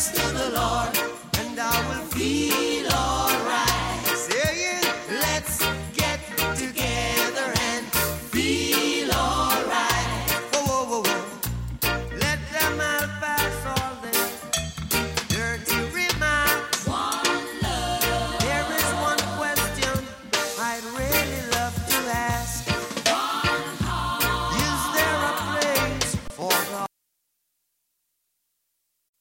praise to the Lord.